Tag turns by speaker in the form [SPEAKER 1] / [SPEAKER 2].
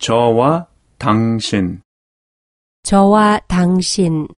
[SPEAKER 1] 저와 당신,
[SPEAKER 2] 저와 당신.